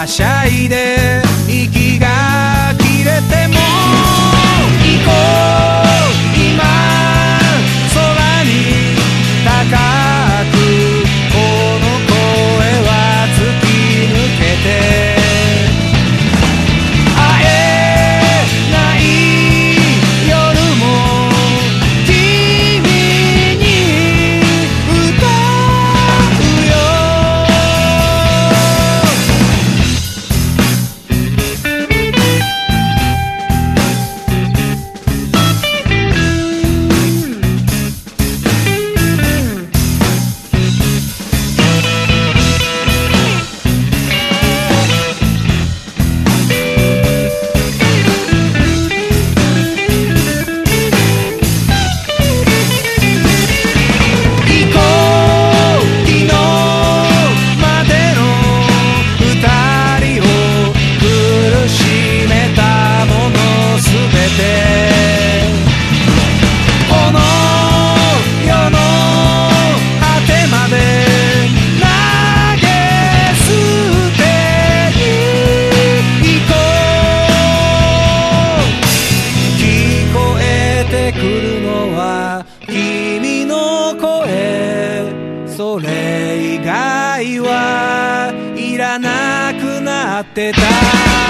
はしゃいでは君の声それ以外はいらなくなってた。